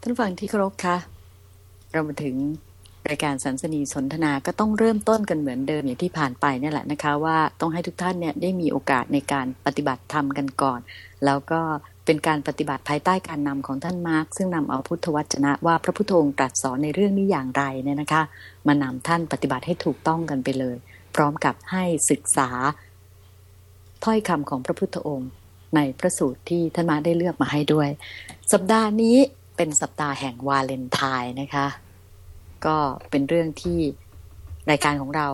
ท่านฟังที่เคารพคะเรามาถึงรายการสันสนีสนทนาก็ต้องเริ่มต้นกันเหมือนเดิมอย่างที่ผ่านไปนี่แหละนะคะ ว่าต้องให้ทุกท่านเนี่ยได้มีโอกาสในการปฏิบัติธรรมกันก่อน แล้วก็เป็นการปฏิบัติภายใต้การนำของท่านมาร์กซึ่งนำเอาพุทธวจนะว่าพระพุทโธตรัสสอนในเรื่องนี้อย่างไรเนี่ยนะคะ มานำท่านปฏิบัติให้ถูกต้องกันไปเลย พร้อมกับให้ศึกษา ถ้อยคำของพระพุทธองค์ ในพระสูตรที่ท่านมาได้เลือกมาให้ด้วย สัปดาห์นี้ เป็นสัปดาห์แห่งวาเลนไทน์นะคะ ก็เป็นเรื่องที่รายการของเรา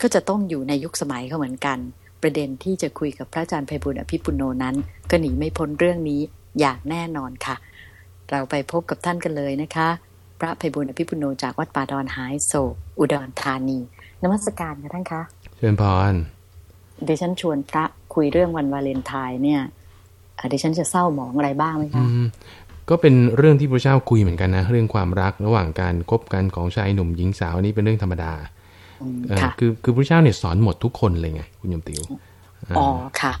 ก็จะต้องอยู่ในยุคสมัยเขาเหมือนกัน ประเด็นที่จะคุยกับพระอาจารย์ไพบุญอภิปุโนนั้น ก็หนีไม่พ้นเรื่องนี้อย่างแน่นอนค่ะ เราไปพบกับท่านกันเลยนะคะ พระไพบุญอภิปุโนจากวัดป่าดอนหายโศกอุดรธานีนมัสการค่ะท่านคะเชิญพรเดยวฉันชวนพระคุยเรื่องวันวาเลนไทน์เนี่ยอะเดยวฉันจะเศร้าหมองอะไรบ้างไหมอืคะม ก็เป็นเรื่องที่พระเจ้าคุยเหมือนกันนะ เรื่องความรักระหว่างการคบกันของชายหนุ่มหญิงสาวนี่เป็นเรื่องธรรมดาอืมเอ่อค่ะคือคือพระเจ้าเนี่ยสอนหมดทุกคนเลยไงคุณยมติวอ๋อค่ะ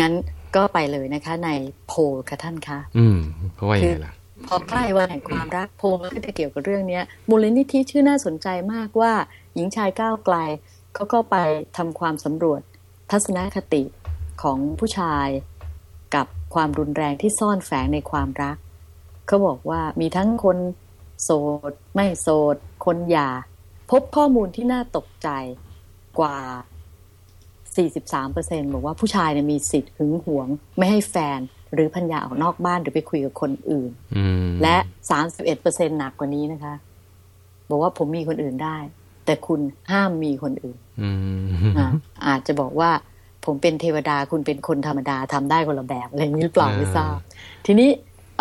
งั้นก็ไปเลยนะคะ ในโพลค่ะท่านคะอืมเขาว่าอย่างไรล่ะพอใกล้วันแห่งความรักโพลมันก็จะเกี่ยวกับเรื่องเนี้ยมูลนิธิชื่อน่าสนใจมากว่า หญิงชายก้าวไกลเขาก็ไปทำความสำรวจทัศนคติของผู้ชายกับความรุนแรงที่ซ่อนแฝงในความรัก เขาบอกว่ามีทั้งคนโสด ไม่โสด คนหย่า พบข้อมูลที่น่าตกใจกว่า 43%บอกว่าผู้ชายเนี่ยมีสิทธิ์หึงหวง ไม่ให้แฟนหรือพัญญาออกนอกบ้านหรือไปคุยกับคนอื่นอืมและ 31%หนักกว่านี้นะคะ บอกว่าผมมีคนอื่นได้ แต่คุณห้ามมีคนอื่นอืมอะอาจจะบอกว่าผมเป็นเทวดาคุณเป็นคนธรรมดาทำได้คนละแบบอะไรอย่างนี้หรือเปล่าไม่ทราบทีนี้เ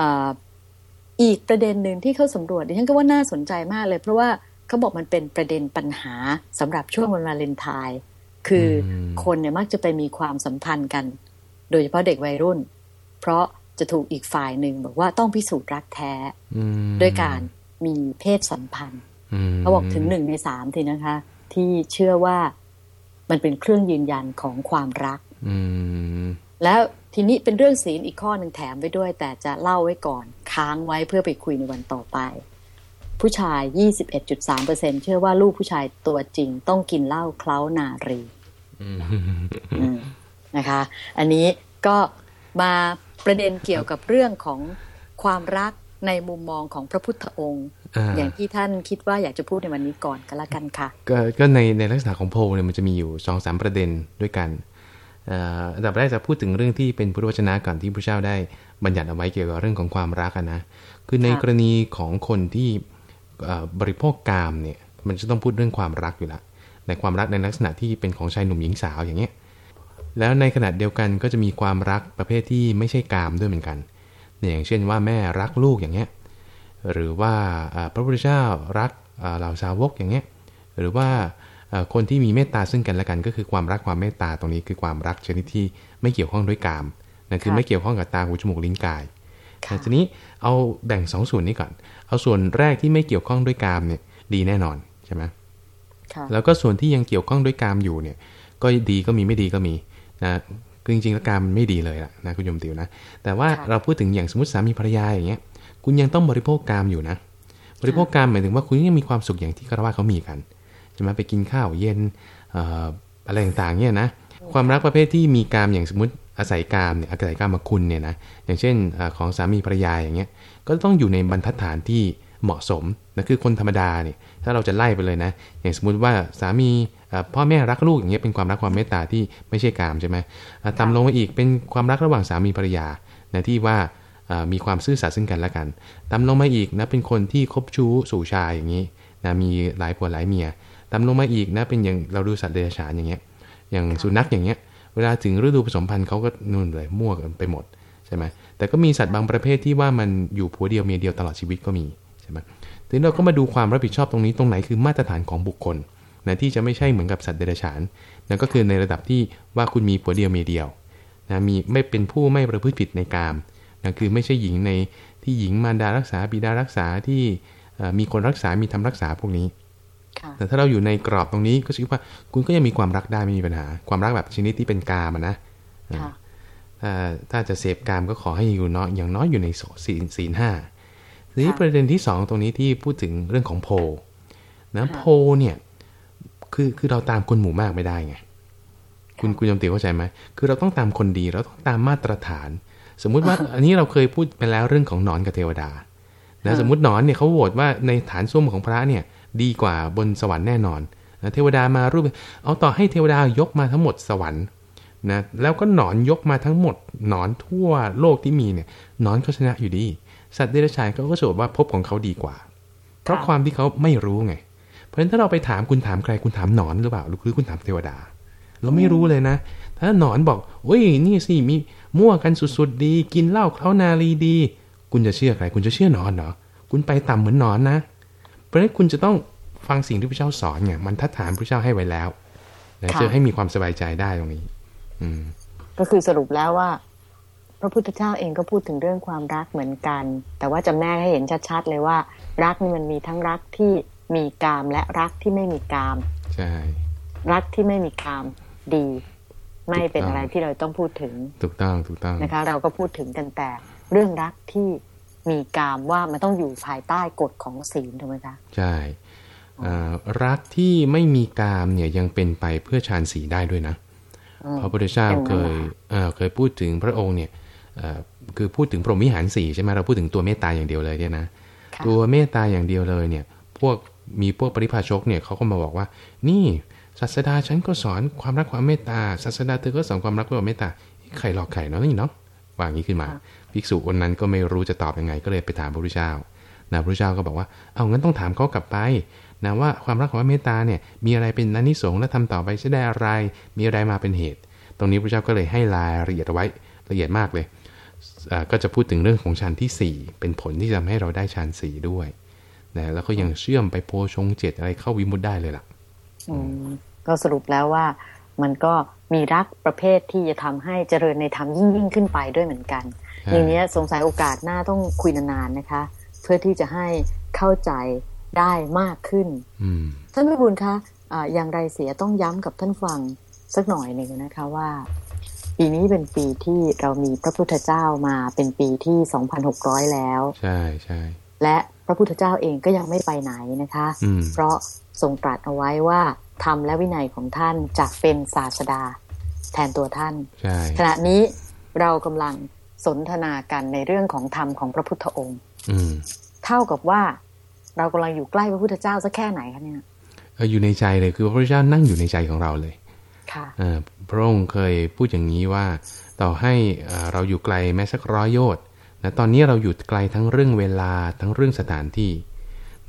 อ่ออีกประเด็นหนึ่งที่เขาสำรวจดิฉันก็ว่าน่าสนใจมากเลย เพราะว่าเขาบอกมันเป็นประเด็นปัญหาสำหรับช่วงวันวาเลนไทน์คืออมคนเนี่ยมักจะไปมีความสัมพันธ์กัน โดยเฉพาะเด็กวัยรุ่น เพราะจะถูกอีกฝ่ายหนึ่งบอกว่าต้องพิสูจน์รักแท้อืมด้วยการมีเพศสัมพันธ์มเขาบอกถึงหนึ่งในสามทีนะคะ ที่เชื่อว่ามันเป็นเครื่องยืนยันของความรักอืมแล้ว ทีนี้เป็นเรื่องศีลอีกข้อหนึ่งแถมไว้ด้วย แต่จะเล่าไว้ก่อน ค้างไว้เพื่อไปคุยในวันต่อไป ผู้ชาย 21.3%เชื่อว่าลูกผู้ชายตัวจริงต้องกินเหล้าเคล้านารีอืมอืมนะคะ อันนี้ก็มาประเด็นเกี่ยวกับเรื่องของความรักในมุมมองของพระพุทธองค์อ่าอย่างที่ท่านคิดว่าอยากจะพูดในวันนี้ก่อนก็แล้วกันค่ะก็ก็ในในลักษณะของโพลเนี่ยมันจะมีอยู่สองสามประเด็นด้วยกันเอ่ออันดับแรกจะพูดถึงเรื่องที่เป็นพุทธวจนะก่อนที่พระเจ้าได้บัญญัติเอาไว้เกี่ยวกับเรื่องของความรักอะนะ คือในค่ะกรณีของคนที่เอ่อบริโภคกามเนี่ย มันจะต้องพูดเรื่องความรักอยู่ละ ในความรักในลักษณะที่เป็นของชายหนุ่มหญิงสาวอย่างเงี้ย แล้วในขณะเดียวกันก็จะมีความรักประเภทที่ไม่ใช่กามด้วยเหมือนกันเนี่ยอย่างเช่นว่าแม่รักลูกอย่างเงี้ย หรือว่าเอ่อพระพุทธเจ้ารักเอ่อเหล่าสาวกอย่างเงี้ย หรือว่าเอ่อ คนที่มีเมตตาซึ่งกันและกัน ก็คือความรักความเมตตาตรงนี้คือความรักชนิดที่ไม่เกี่ยวข้องด้วยกามนั่นคือค่ะไม่เกี่ยวข้องกับตาหูจมูกลิ้นกายค่ะทีนี้เอาแบ่งสองส่วนนี้ก่อน เอาส่วนแรกที่ไม่เกี่ยวข้องด้วยกามเนี่ยดีแน่นอนใช่ไหมค่ะแล้วก็ส่วนที่ยังเกี่ยวข้องด้วยกามอยู่เนี่ย ก็ดีก็มีไม่ดีก็มีนะคือจริงๆแล้วกามมันไม่ดีเลยล่ะนะคุณโยมติวนะ แต่ว่าค่ะเราพูดถึงอย่างสมมติสามีภรรยาอย่างเงี้ย คุณยังต้องบริโภคกามอยู่นะ บริโภคกามหมายถึงว่าคุณยังมีความสุขอย่างที่คารวะเขามีกัน ใช่ไหมไปกินข้าวเย็นเอ่ออะไรต่างๆเนี่ยนะความรักประเภทที่มีกามอย่างสมมติอาศัยกามเนี่ยอาศัยกามมาคุณเนี่ยนะอย่างเช่นเอ่อของสามีภรรยาอย่างเงี้ยก็ต้องอยู่ในบรรทัดฐานที่เหมาะสมนะคือคนธรรมดาเนี่ยถ้าเราจะไล่ไปเลยนะอย่างสมมุติว่าสามีเอ่อพ่อแม่รักลูกอย่างเงี้ยเป็นความรักความเมตตาที่ไม่ใช่กามใช่ไหมอะตามลงมาอีกเป็นความรักระหว่างสามีภรรยานะที่ว่าเอ่อมีความซื่อสัตย์ซึ่งกันและกันตามลงมาอีกนะเป็นคนที่คบชู้สู่ชายอย่างนี้นะมีหลายผัวหลายเมีย ตาลงมาอีกนะเป็นอย่างเราดูสัตว์เดรัจฉานอย่างเงี้ยอย่างสุนัขอย่างเงี้ยเวลาถึงฤดูผสมพันธุ์เขาก็นู่นเลยมั่วกันไปหมดใช่ไหมแต่ก็มีสัตว์บางประเภทที่ว่ามันอยู่ผัวเดียวเมียเดียวตลอดชีวิตก็มีใช่ไหมทีนี้เราก็มาดูความรับผิดชอบตรงนี้ตรงไหนคือมาตรฐานของบุคคลนะที่จะไม่ใช่เหมือนกับสัตว์เดรัจฉานนั่นก็คือในระดับที่ว่าคุณมีผัวเดียวเมียเดียวนะมีไม่เป็นผู้ไม่ประพฤติผิดในกามนะคือไม่ใช่หญิงในที่หญิงมารดารักษาบิดารักษาที่มีคนรักษามีทำรักษาพวกนี้ แต่ถ้าเราอยู่ในกรอบตรงนี้ก็คิดว่า คุณก็ยังมีความรักได้ไม่มีปัญหา ความรักแบบชนิดที่เป็นกามอะนะค่ะถ้าถ้าจะเสพกามก็ขอให้อยู่น้อยอย่างน้อยอยู่ในโสศีลศีลห้าทีนี้ประเด็นที่สองตรงนี้ที่พูดถึงเรื่องของโพลนะโพลเนี่ยคือคือเราตามคนหมู่มากไม่ได้ไงคุณคุณยมติเข้าใจไหมคือเราต้องตามคนดีเราต้องตามมาตรฐาน สมมุติว่าอันนี้เราเคยพูดไปแล้วเรื่องของหนอนกับเทวดานะสมมติหนอนเนี่ยเขาโหวตว่าในฐานส้วมของพระเนี่ย ดีกว่าบนสวรรค์แน่นอนนะเทวดามารูป เอาต่อให้เทวดายกมาทั้งหมดสวรรค์นะแล้วก็หนอนยกมาทั้งหมดหนอนทั่วโลกที่มีเนี่ยหนอนเขาชนะอยู่ดี สัตว์เดรัจฉานเขาก็จะบอกว่าพบของเขาดีกว่า เพราะความที่เขาไม่รู้ไง เพราะฉะนั้นถ้าเราไปถามคุณถามใครคุณถามหนอนหรือเปล่าหรือคุณถามเทวดา เราไม่รู้เลยนะ ถ้าหนอนบอกโอ้ยนี่สิมีมั่วกันสุดๆดี กินเหล้าเคล้านาลีดี คุณจะเชื่อใคร คุณจะเชื่อหนอนเหรอคุณไปต่ำเหมือนหนอนนะ เพราะฉะนั้นคุณจะต้องฟังสิ่งที่พระเจ้าสอนไงมันทัดฐานพระเจ้าให้ไว้แล้วนะจะให้มีความสบายใจได้ตรงนี้ อืม ก็คือสรุปแล้วว่า พระพุทธเจ้าเองก็พูดถึงเรื่องความรักเหมือนกัน แต่ว่าจำแนกให้เห็นชัดๆเลยว่า รักนี่มันมีทั้งรักที่มีกามและรักที่ไม่มีกามใช่รักที่ไม่มีกามดี ไม่เป็นอะไรที่เราต้องพูดถึงถูกต้องถูกต้องนะคะ เราก็พูดถึงกันแต่เรื่องรักที่ มีกามว่ามันต้องอยู่ภายใต้กฎของศีลถูกไหมคะใช่รักที่ไม่มีกามเนี่ยยังเป็นไปเพื่อฌานสีได้ด้วยนะพระพุทธเจ้าเคยเเคยพูดถึงพระองค์เนี่ยคือพูดถึงพรหมวิหารสี่ใช่ไหมเราพูดถึงตัวเมตตาอย่างเดียวเลยเนี่ยนะตัวเมตตาอย่างเดียวเลยเนี่ยพวกมีพวกปริพาชกเนี่ยเขาก็มาบอกว่า นี่ศาสดาฉันก็สอนความรักความเมตตาศาสดาเธอก็สอนความรักความเมตตาใครหลอกใครเนาะนี่เนาะว่างี้ขึ้นมา ภิกษุคนนั้นก็ไม่รู้จะตอบยังไง ก็เลยไปถามพระพุทธเจ้านะพระพุทธเจ้าก็บอกว่า เอางั้นต้องถามเขากลับไปนะว่าความรักความเมตตาเนี่ยมีอะไรเป็นอนิสงส์และทำต่อไปจะได้อะไร มีอะไรมาเป็นเหตุ ตรงนี้พระเจ้าก็เลยให้รายละเอียดไว้ละเอียดมากเลย ก็จะพูดถึงเรื่องของฌานที่ 4 เป็นผลที่จะทำให้เราได้ฌานสี่ด้วยนะแล้วก็ยังเชื่อมไปโพชงเจ็ดอะไรเข้าวิมุตได้เลยล่ะก็สรุปแล้วว่า มันก็มีรักประเภทที่จะทำให้เจริญในธรรมยิ่งยิ่งขึ้นไปด้วยเหมือนกัน อย่างนี้สงสัยโอกาสหน้าต้องคุยนานๆนะคะ เพื่อที่จะให้เข้าใจได้มากขึ้นท่านพิบูลคะอะอย่างไรเสียต้องย้ำกับท่านฟังสักหน่อยหนึ่งนะคะว่า ปีนี้เป็นปีที่เรามีพระพุทธเจ้ามาเป็นปีที่ 2,600 แล้ว ใช่ใช่และพระพุทธเจ้าเองก็ยังไม่ไปไหนนะคะ เพราะทรงตรัสเอาไว้ว่า ธรรมและวินัยของท่านจะเป็นศาสดา แทนตัวท่าน ขณะนี้เรากำลังสนทนากันในเรื่องของธรรมของพระพุทธองค์เท่ากับว่าเรากำลังอยู่ใกล้พระพุทธเจ้าสักแค่ไหนคะเนี่ยอยู่ในใจเลยคือพระพุทธเจ้านั่งอยู่ในใจของเราเลยค่ะพระองค์เคยพูดอย่างนี้ว่า ต่อให้เราอยู่ไกลแม้สักร้อยโยชน์นะตอนนี้เราอยู่ไกลทั้งเรื่องเวลาทั้งเรื่องสถานที่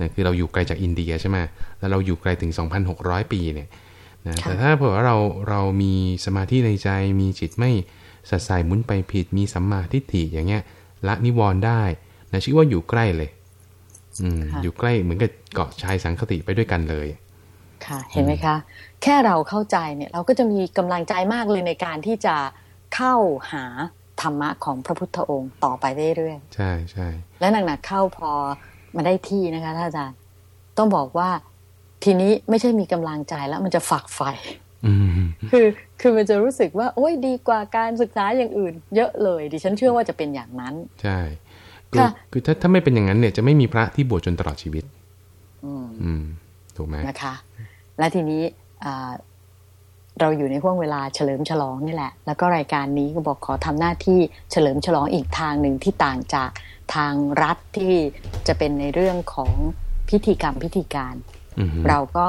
นะคือเราอยู่ไกลจากอินเดียใช่ไหมแล้วเราอยู่ไกลถึง 2,600 ปีเนี่ยนะแต่ถ้าเผื่อว่าเราเรามีสมาธิในใจมีจิตไม่สัดสายมุนไปผิด มีสัมมาทิฏฐิอย่างเงี้ยละนิวรณ์ได้นะชื่อว่าอยู่ใกล้เลย อืมอยู่ใกล้เหมือนกับเกาะชายสังคติไปด้วยกันเลย ค่ะ เห็นไหมคะ แค่เราเข้าใจเนี่ย เราก็จะมีกำลังใจมากเลยในการที่จะเข้าหาธรรมะของพระพุทธองค์ต่อไปเรื่อยๆใช่ใช่และหนักๆเข้าพอ มาได้ที่นะคะท่านอาจารย์ ต้องบอกว่าทีนี้ไม่ใช่มีกำลังใจแล้วมันจะฝักใฝ่คือคือมันจะรู้สึกว่า โอ้ยดีกว่าการศึกษาอย่างอื่น เยอะเลย ดิฉันเชื่อว่าจะเป็นอย่างนั้น ใช่คือถ้าถ้าไม่เป็นอย่างนั้นเนี่ยจะไม่มีพระที่บวชจนตลอดชีวิต อืมถูกไหมนะคะ และทีนี้เราอยู่ในห่วงเวลาเฉลิมฉลองนี่แหละ แล้วก็รายการนี้ก็บอกขอทำหน้าที่เฉลิมฉลองอีกทางหนึ่งที่ต่างจาก ทางรัฐที่จะเป็นในเรื่องของพิธีกรรมพิธีการ เราก็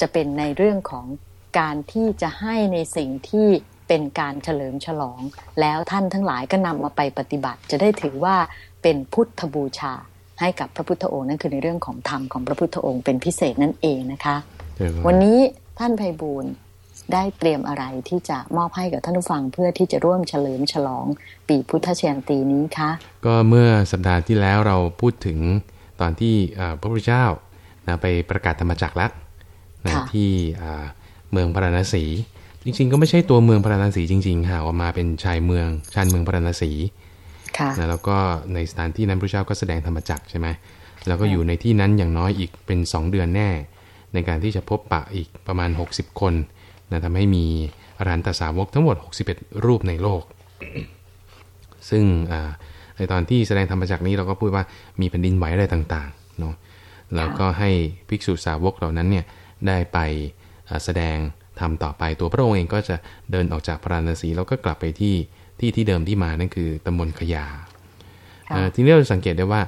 จะเป็นในเรื่องของการที่จะให้ในสิ่งที่เป็นการเฉลิมฉลอง แล้วท่านทั้งหลายก็นำมาไปปฏิบัติ จะได้ถือว่าเป็นพุทธบูชาให้กับพระพุทธองค์นั่นคือในเรื่องของธรรมของพระพุทธองค์เป็นพิเศษนั่นเองนะคะ วันนี้ท่านไพบูล ได้เตรียมอะไรที่จะมอบให้กับท่านผู้ฟังเพื่อที่จะร่วมเฉลิมฉลองปีพุทธเชียงตีนี้คะก็เมื่อสัปดาห์ที่แล้วเราพูดถึงตอนที่พระพุทธเจ้านะไปประกาศธรรมจักรแล้วนะที่เมืองพาราณสีจริง ๆ ก็ไม่ใช่ตัวเมืองพาราณสีจริง ๆ ค่ะออกมาเป็นชายเมืองชานเมืองพาราณสีนะแล้วก็ในสถานที่นั้นพระเจ้าก็แสดงธรรมจักรใช่ไหมแล้วก็อยู่ในที่นั้นอย่างน้อยอีกเป็น 2 เดือนแน่ ในการที่จะพบปะอีกประมาณ 60 คน นะทำให้มีอรันตสาวกทั้งหมด 61 รูปในโลก ซึ่งอในตอนที่แสดงธรรมจักนี้เราก็พูดว่ามีแผ่นดินไหวอะไรต่างๆเนาะแล้วก็ให้ภิกษุสาวกเหล่านั้นเนี่ยได้ไปแสดงทำต่อไปตัวพระองค์เองก็จะเดินออกจากพระราณสีแล้วก็กลับไปที่ที่ที่เดิมที่มานั่นคือตำบลขยาทีนี้เราสังเกตได้ว่า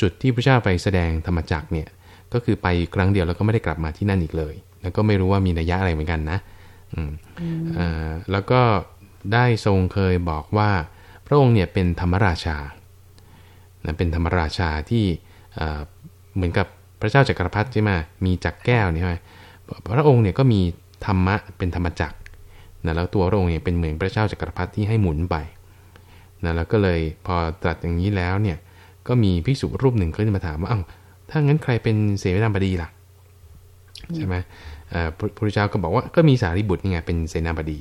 จุดที่พระเจ้าไปแสดงธรรมจักเนี่ยก็คือไปครั้งเดียวแล้วก็ไม่ได้กลับมาที่นั่นอีกเลย แล้วก็ไม่รู้ว่ามีนัยยะอะไรเหมือนกันนะแล้วก็ได้ทรงเคยบอกว่าพระองค์เนี่ยเป็นธรรมราชานะเป็นธรรมราชาที่เหมือนกับพระเจ้าจักรพรรดิใช่ไหมมีจักรแก้วนี่ใช่ไหมพระองค์เนี่ยก็มีธรรมะเป็นธรรมจักรนะแล้วตัวพระองค์เนี่ยเป็นเหมือนพระเจ้าจักรพรรดิที่ให้หมุนไปนะแล้วก็เลยพอตรัสอย่างนี้แล้วเนี่ยก็มีภิกษุรูปหนึ่งขึ้นมาถามว่าอ้าวถ้างั้นใครเป็นเสนาบดีล่ะ ใช่ไหมพระพุทธเจ้าก็บอกว่าก็มีสารีบุตรนี่ไงเป็นเสนาบดี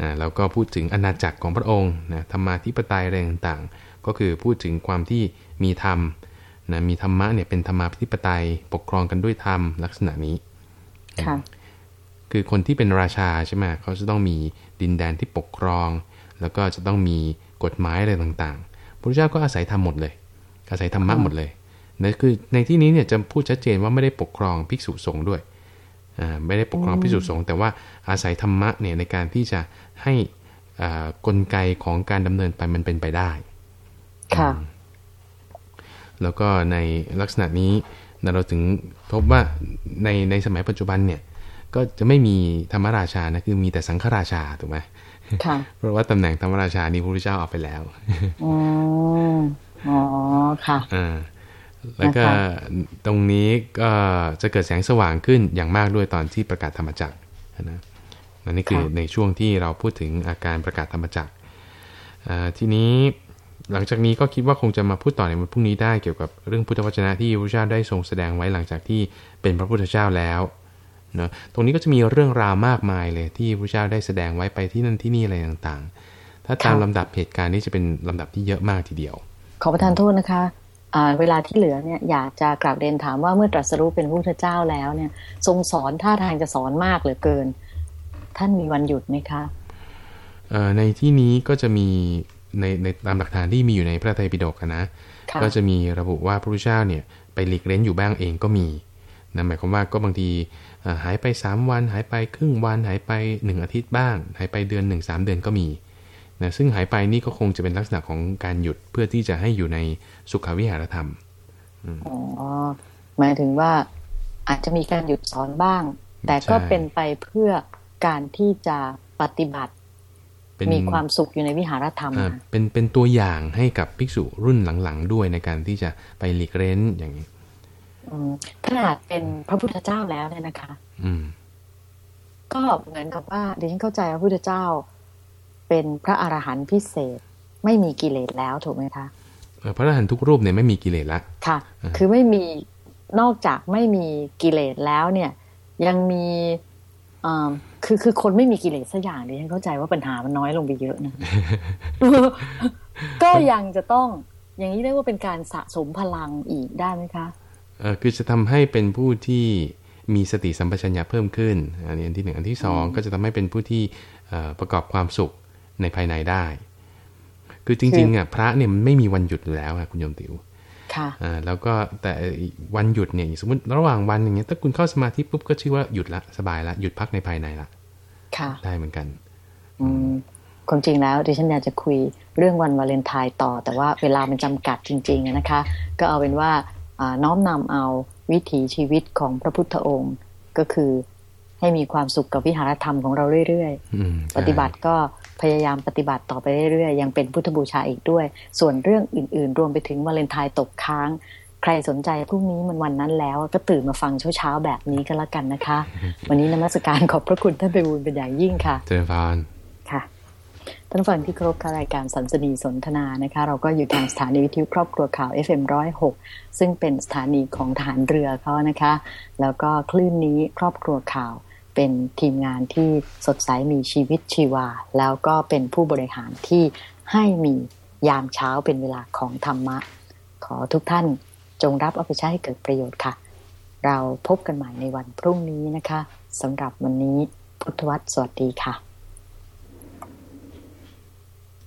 อ่าแล้วก็พูดถึงอาณาจักรของพระองค์นะธรรมาธิปไตยอะไรต่างๆ ก็คือพูดถึงความที่มีธรรมนะมีธรรมะเนี่ยเป็นธรรมาธิปไตยปกครองกันด้วยธรรมลักษณะนี้ค่ะคือคนที่เป็นราชาใช่ไหมเขาจะต้องมีดินแดนที่ปกครอง แล้วก็จะต้องมีกฎหมายอะไรต่างๆพระเจ้าก็อาศัยธรรมหมดเลย อาศัยธรรมะหมดเลย นั่นคือในที่นี้เนี่ยจะพูดชัดเจนว่าไม่ได้ปกครองภิกษุสงฆ์ด้วยไม่ได้ปกครองภิกษุสงฆ์แต่ว่าอาศัยธรรมะเนี่ยในการที่จะให้กลไกของการดำเนินไปมันเป็นไปได้ค่ะแล้วก็ในลักษณะนี้เราถึงพบว่าในในสมัยปัจจุบันเนี่ยก็จะไม่มีธรรมราชานะคือมีแต่สังฆราชาถูกไหมค่ะเพราะว่าตำแหน่งธรรมราชานี้พระพุทธเจ้าเอาไปแล้วอ๋ออ๋อค่ะอ่า แล้วก็ตรงนี้ก็จะเกิดแสงสว่างขึ้นอย่างมากด้วยตอนที่ประกาศธรรมจักรนะนี่คือในช่วงที่เราพูดถึงอาการประกาศธรรมจักรทีนี้หลังจากนี้ก็คิดว่าคงจะมาพูดต่อในวันพรุ่งนี้ได้เกี่ยวกับเรื่องพุทธวจนะที่พระเจ้าได้ทรงแสดงไว้หลังจากที่เป็นพระพุทธเจ้าแล้วเนาะตรงนี้ก็จะมีเรื่องราวมากมายเลยที่พระเจ้าได้แสดงไว้ไปที่นั่นที่นี่อะไรต่างๆ ถ้าตามลำดับเหตุการณ์นี้จะเป็นลำดับที่เยอะมากทีเดียว ขอประทานโทษนะคะ เวลาที่เหลือเนี่ยอยากจะกราบเรียนถามว่าเมื่อตรัสรู้เป็นพระพุทธเจ้าแล้วเนี่ย ทรงสอนท่าทางจะสอนมากเหลือเกิน ท่านมีวันหยุดไหมคะในที่นี้ก็จะมีในในตามหลักฐานที่มีอยู่ในพระไตรปิฎกนะก็จะมีระบุว่าพระพุทธเจ้าเนี่ยไปหลีกเล้นอยู่บ้างเองก็มีนะหมายความว่าก็บางทีหายไป 3 วัน หายไปครึ่งวัน หายไป 1 อาทิตย์บ้าง หายไปเดือน 1 3 เดือนก็มี นะซึ่งหายไปนี่ก็คงจะเป็นลักษณะของการหยุดเพื่อที่จะให้อยู่ในสุขวิหารธรรมอ๋อหมายถึงว่าอาจจะมีการหยุดสอนบ้าง แต่ก็เป็นไปเพื่อการที่จะปฏิบัติ มีความสุขอยู่ในวิหารธรรมเป็นเป็นตัวอย่างให้กับภิกษุรุ่นหลังๆด้วยในการที่จะไปหลีกเล้นอย่างนี้ขนาดเป็นพระพุทธเจ้าแล้วเนี่ยนะคะอืมก็เหมือนกับว่าดิฉันเข้าใจว่าพุทธเจ้า เป็นพระอรหันต์พิเศษ ไม่มีกิเลสแล้วถูกไหมคะพระอรหันต์ทุกรูปเนี่ยไม่มีกิเลสละค่ะ คือไม่มีนอกจากไม่มีกิเลสแล้วเนี่ย ยังมีอ่าคือคือคนไม่มีกิเลสสักอย่างดิฉันเข้าใจว่าปัญหามันน้อยลงไปเยอะนะก็ยังจะต้องอย่างนี้เรียกว่าเป็นการสะสมพลังอีกได้ไหมคะเออคือจะทำให้เป็นผู้ที่มีสติสัมปชัญญะเพิ่มขึ้น อันนี้อันที่หนึ่งอันที่สองก็จะทำให้เป็นผู้ที่ประกอบความสุข ในภายในได้ คือจริงๆอะพระเนี่ยมันไม่มีวันหยุดแล้วค่ะคุณโยมติวค่ะอ่าแล้วก็แต่วันหยุดเนี่ยสมมติระหว่างวันอย่างเงี้ยถ้าคุณเข้าสมาธิปุ๊บก็ชื่อว่าหยุดละสบายละหยุดพักในภายในละค่ะ ได้เหมือนกัน อืมความจริงแล้วดิฉันอยากจะคุยเรื่องวันวาเลนไทน์ต่อ แต่ว่าเวลามันจำกัดจริง ๆนะคะ ก็เอาเป็นว่าน้อมนำเอาวิถีชีวิตของพระพุทธองค์ก็คือให้มีความสุขกับวิหารธรรมของเราเรื่อยๆ ปฏิบัติก็ พยายามปฏิบัติต่อไปเรื่อยๆ ยังเป็นพุทธบูชาอีกด้วย ส่วนเรื่องอื่นๆ รวมไปถึงวาเลนไทน์ตกค้าง ใครสนใจพรุ่งนี้มันวันนั้นแล้ว ก็ตื่นมาฟังเช้าๆแบบนี้ก็แล้วกันนะคะ วันนี้นมัสการขอบพระคุณท่านไปบุญเป็นอย่างยิ่งค่ะเจริญพรค่ะท่านฟังที่ครบการรายการสันสนีสนทนานะคะ เราก็อยู่ทางสถานีวิทยุครอบครัวข่าว FM106 ซึ่งเป็นสถานีของฐานเรือเขานะคะ แล้วก็คลื่นนี้ครอบครัวข่าว เป็นทีมงานที่สดใสมีชีวิตชีวา แล้วก็เป็นผู้บริหารที่ให้มียามเช้าเป็นเวลาของธรรมะ ขอทุกท่านจงรับเอาไปใช้ให้เกิดประโยชน์ค่ะ เราพบกันใหม่ในวันพรุ่งนี้นะคะสำหรับวันนี้พุทธวัตรสวัสดีค่ะ